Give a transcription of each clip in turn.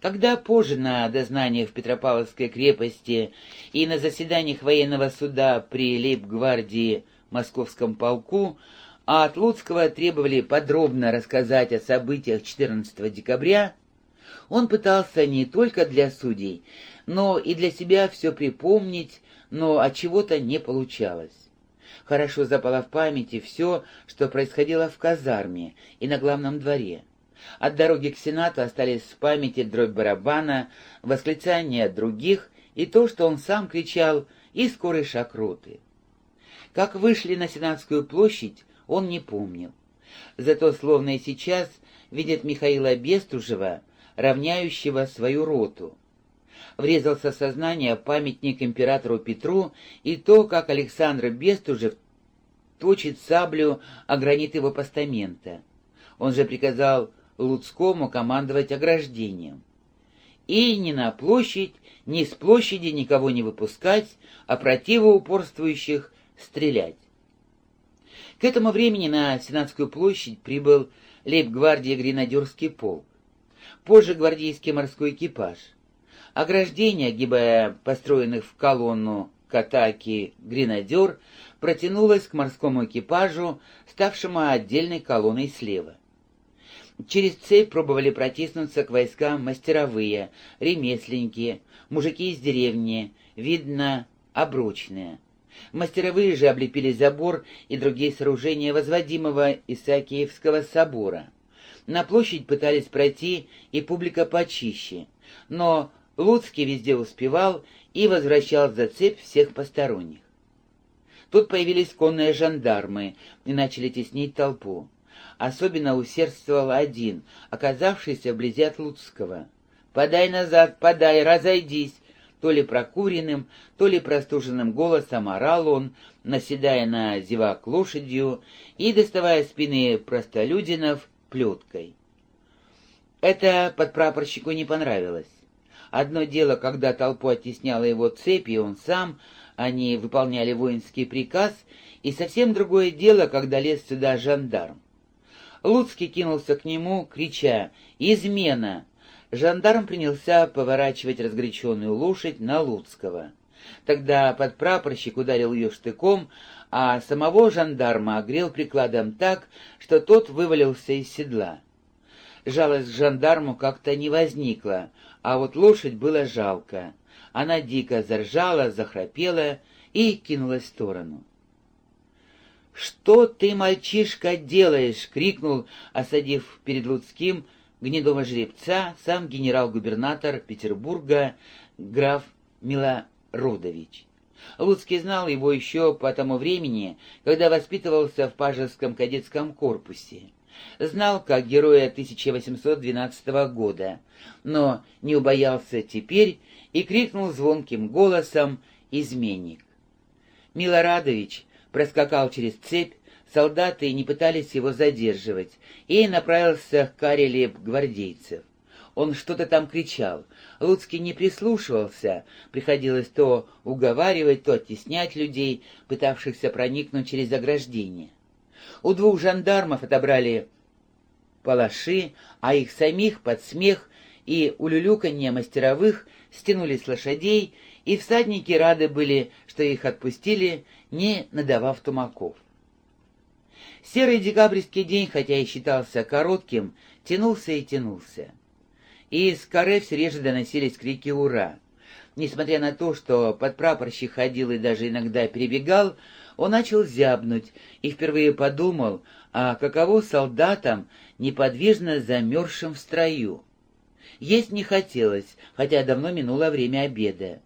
Когда позже на дознаниях в Петропавловской крепости и на заседаниях военного суда при лейб-гвардии Московском полку а от Луцкого требовали подробно рассказать о событиях 14 декабря, он пытался не только для судей, но и для себя все припомнить, но от чего-то не получалось. Хорошо запало в памяти все, что происходило в казарме и на главном дворе. От дороги к Сенату остались в памяти дробь барабана, восклицания других и то, что он сам кричал, и скорый шаг роты. Как вышли на Сенатскую площадь, он не помнил. Зато, словно и сейчас, видит Михаила Бестужева, равняющего свою роту. Врезался в сознание памятник императору Петру и то, как Александр Бестужев точит саблю о гранит его постамента. Он же приказал Луцкому командовать ограждением. И ни на площадь, ни с площади никого не выпускать, а противоупорствующих стрелять. К этому времени на Сенатскую площадь прибыл лейб-гвардия гренадерский полк. Позже гвардейский морской экипаж. Ограждение, огибая построенных в колонну к атаке гренадер, протянулось к морскому экипажу, ставшему отдельной колонной слева. Через цепь пробовали протиснуться к войскам мастеровые, ремесленники, мужики из деревни, видно, обручные. Мастеровые же облепили забор и другие сооружения возводимого Исаакиевского собора. На площадь пытались пройти и публика почище, но Луцкий везде успевал и возвращал за цепь всех посторонних. Тут появились конные жандармы и начали теснить толпу. Особенно усердствовал один, оказавшийся вблизи от Луцкого. «Подай назад, подай, разойдись!» То ли прокуренным, то ли простуженным голосом орал он, наседая на зевак лошадью и доставая спины простолюдинов плеткой. Это подпрапорщику не понравилось. Одно дело, когда толпу оттесняла его цепь, и он сам, они выполняли воинский приказ, и совсем другое дело, когда лез сюда жандарм. Луцкий кинулся к нему, крича «Измена!» жандарм принялся поворачивать разгоряченную лошадь на Луцкого. Тогда подпрапорщик ударил ее штыком, а самого жандарма огрел прикладом так, что тот вывалился из седла. Жалость к жандарму как-то не возникла, а вот лошадь было жалко. Она дико заржала, захрапела и кинулась в сторону. «Что ты, мальчишка, делаешь?» — крикнул, осадив перед Луцким гнедого жеребца сам генерал-губернатор Петербурга граф Милородович. Луцкий знал его еще по тому времени, когда воспитывался в Пажеском кадетском корпусе. Знал как героя 1812 года, но не убоялся теперь и крикнул звонким голосом «Изменник!». Милорадович проскакал через цепь, солдаты не пытались его задерживать, и направился к кареле гвардейцев. Он что-то там кричал. Луцкий не прислушивался, приходилось то уговаривать, то оттеснять людей, пытавшихся проникнуть через ограждение. У двух жандармов отобрали палаши, а их самих под смех и улюлюканье мастеровых стянули с лошадей, и всадники рады были, что их отпустили, не надавав тумаков. Серый декабрьский день, хотя и считался коротким, тянулся и тянулся. И из каре все реже доносились крики «Ура!». Несмотря на то, что подпрапорщик ходил и даже иногда перебегал, он начал зябнуть и впервые подумал, а каково солдатам, неподвижно замерзшим в строю. Есть не хотелось, хотя давно минуло время обеда.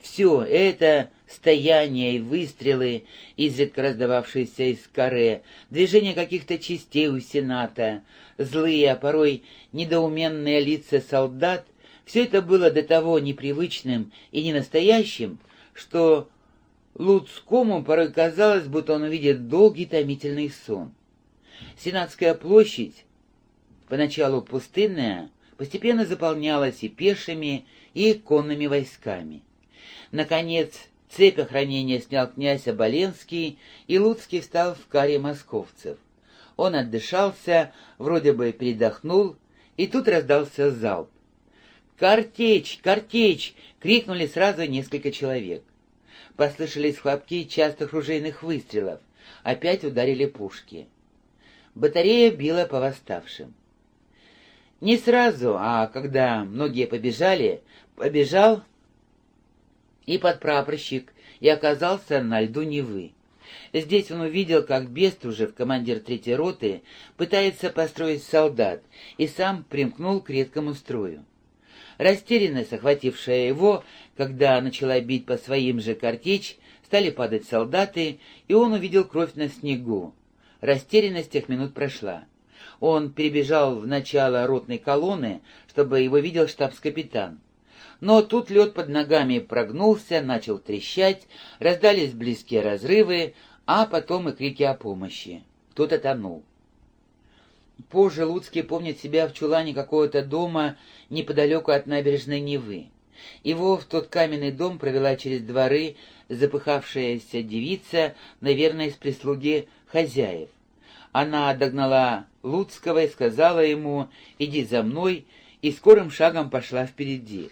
Все это стояние и выстрелы, изредка раздававшиеся из каре, движения каких-то частей у Сената, злые, а порой недоуменные лица солдат — все это было до того непривычным и ненастоящим, что Луцкому порой казалось, будто он увидит долгий томительный сон. Сенатская площадь, поначалу пустынная, постепенно заполнялась и пешими, и конными войсками. Наконец, цепь охранения снял князь Оболенский, и Луцкий встал в каре московцев. Он отдышался, вроде бы передохнул, И тут раздался залп. «Картечь! Картечь!» — крикнули сразу несколько человек. Послышались хлопки частых ружейных выстрелов. Опять ударили пушки. Батарея била по восставшим. Не сразу, а когда многие побежали, побежал и подпрапорщик, и оказался на льду Невы. Здесь он увидел, как Бестужев, командир третьей роты, пытается построить солдат, и сам примкнул к редкому строю. Растерянность, охватившая его, когда начала бить по своим же картечь, стали падать солдаты, и он увидел кровь на снегу. Растерянность тех минут прошла. Он перебежал в начало ротной колонны, чтобы его видел штабс-капитан. Но тут лед под ногами прогнулся, начал трещать, раздались близкие разрывы, а потом и крики о помощи. Кто-то тонул. Позже Луцкий помнит себя в чулане какого-то дома неподалеку от набережной Невы. Его в тот каменный дом провела через дворы запыхавшаяся девица, наверное, из прислуги хозяев. Она догнала Луцкого и сказала ему «иди за мной», и скорым шагом пошла впереди.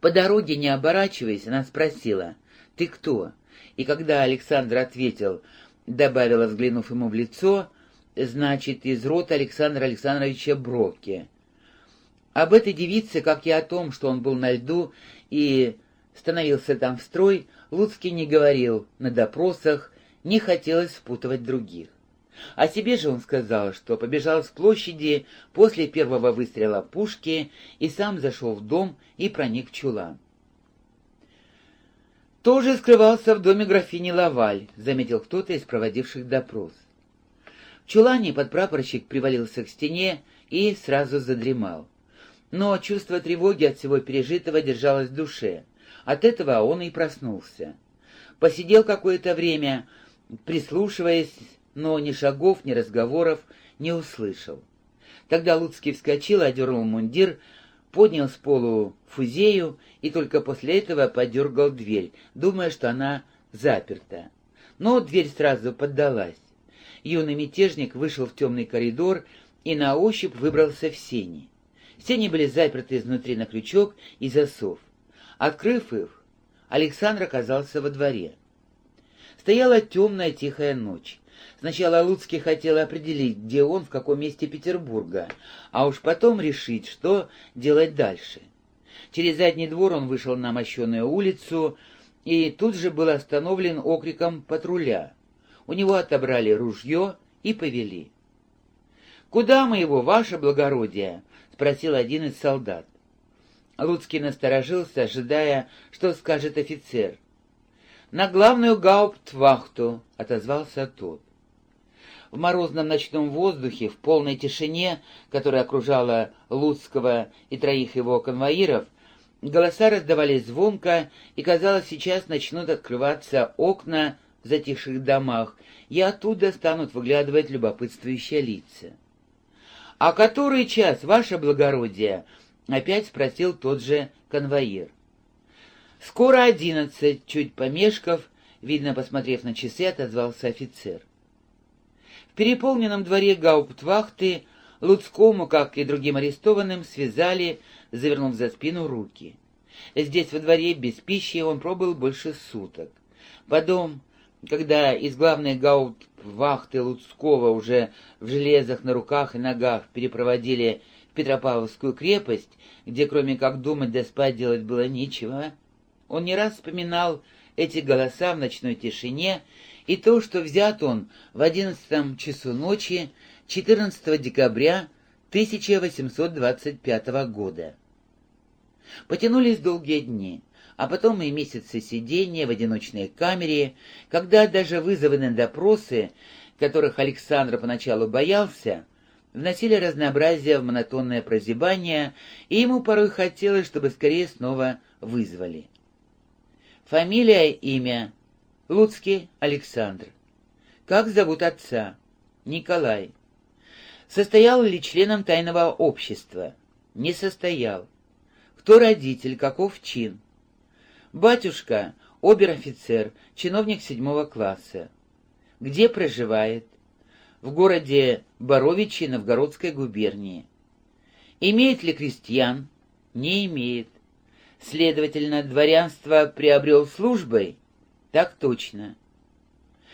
По дороге, не оборачиваясь, она спросила «ты кто?» И когда Александр ответил добавила, взглянув ему в лицо, значит, из рота Александра Александровича Броки. Об этой девице, как и о том, что он был на льду и становился там в строй, Луцкий не говорил на допросах, не хотелось спутывать других. О себе же он сказал, что побежал с площади после первого выстрела пушки и сам зашел в дом и проник в чулан тоже скрывался в доме графини Лаваль», — заметил кто-то из проводивших допрос. В чулане подпрапорщик привалился к стене и сразу задремал. Но чувство тревоги от всего пережитого держалось в душе. От этого он и проснулся. Посидел какое-то время, прислушиваясь, но ни шагов, ни разговоров не услышал. Тогда Луцкий вскочил, одернул мундир, поднял с полу фузею и только после этого подергал дверь, думая, что она заперта. Но дверь сразу поддалась. Юный мятежник вышел в темный коридор и на ощупь выбрался в сени. Сени были заперты изнутри на крючок и засов. Открыв их, Александр оказался во дворе. Стояла темная тихая ночь. Сначала Луцкий хотел определить, где он, в каком месте Петербурга, а уж потом решить, что делать дальше. Через задний двор он вышел на мощеную улицу и тут же был остановлен окриком патруля. У него отобрали ружье и повели. «Куда мы его, ваше благородие?» — спросил один из солдат. Луцкий насторожился, ожидая, что скажет офицер. «На главную гауптвахту», — отозвался тот. В морозном ночном воздухе, в полной тишине, которая окружала Луцкого и троих его конвоиров, голоса раздавались звонко, и, казалось, сейчас начнут открываться окна в затихших домах, и оттуда станут выглядывать любопытствующие лица. «А который час, ваше благородие?» — опять спросил тот же конвоир. «Скоро одиннадцать», — чуть помешков, видно, посмотрев на часы, отозвался офицер переполненном дворе гауптвахты Луцкому, как и другим арестованным, связали, завернув за спину руки. Здесь во дворе без пищи он пробыл больше суток. Потом, когда из главной гауптвахты Луцкого уже в железах на руках и ногах перепроводили в Петропавловскую крепость, где кроме как думать да спать делать было нечего, он не раз вспоминал эти голоса в ночной тишине и то, что взят он в одиннадцатом часу ночи 14 декабря 1825 года. Потянулись долгие дни, а потом и месяцы сидения в одиночной камере, когда даже вызовы на допросы, которых Александр поначалу боялся, вносили разнообразие в монотонное прозябание, и ему порой хотелось, чтобы скорее снова вызвали. Фамилия, имя Луцкий Александр. Как зовут отца? Николай. Состоял ли членом тайного общества? Не состоял. Кто родитель, каков чин? Батюшка, обер-офицер, чиновник седьмого класса. Где проживает? в городе Боровичи Новгородской губернии. Имеет ли крестьян? Не имеет. Следовательно, дворянство приобрел службой? Так точно.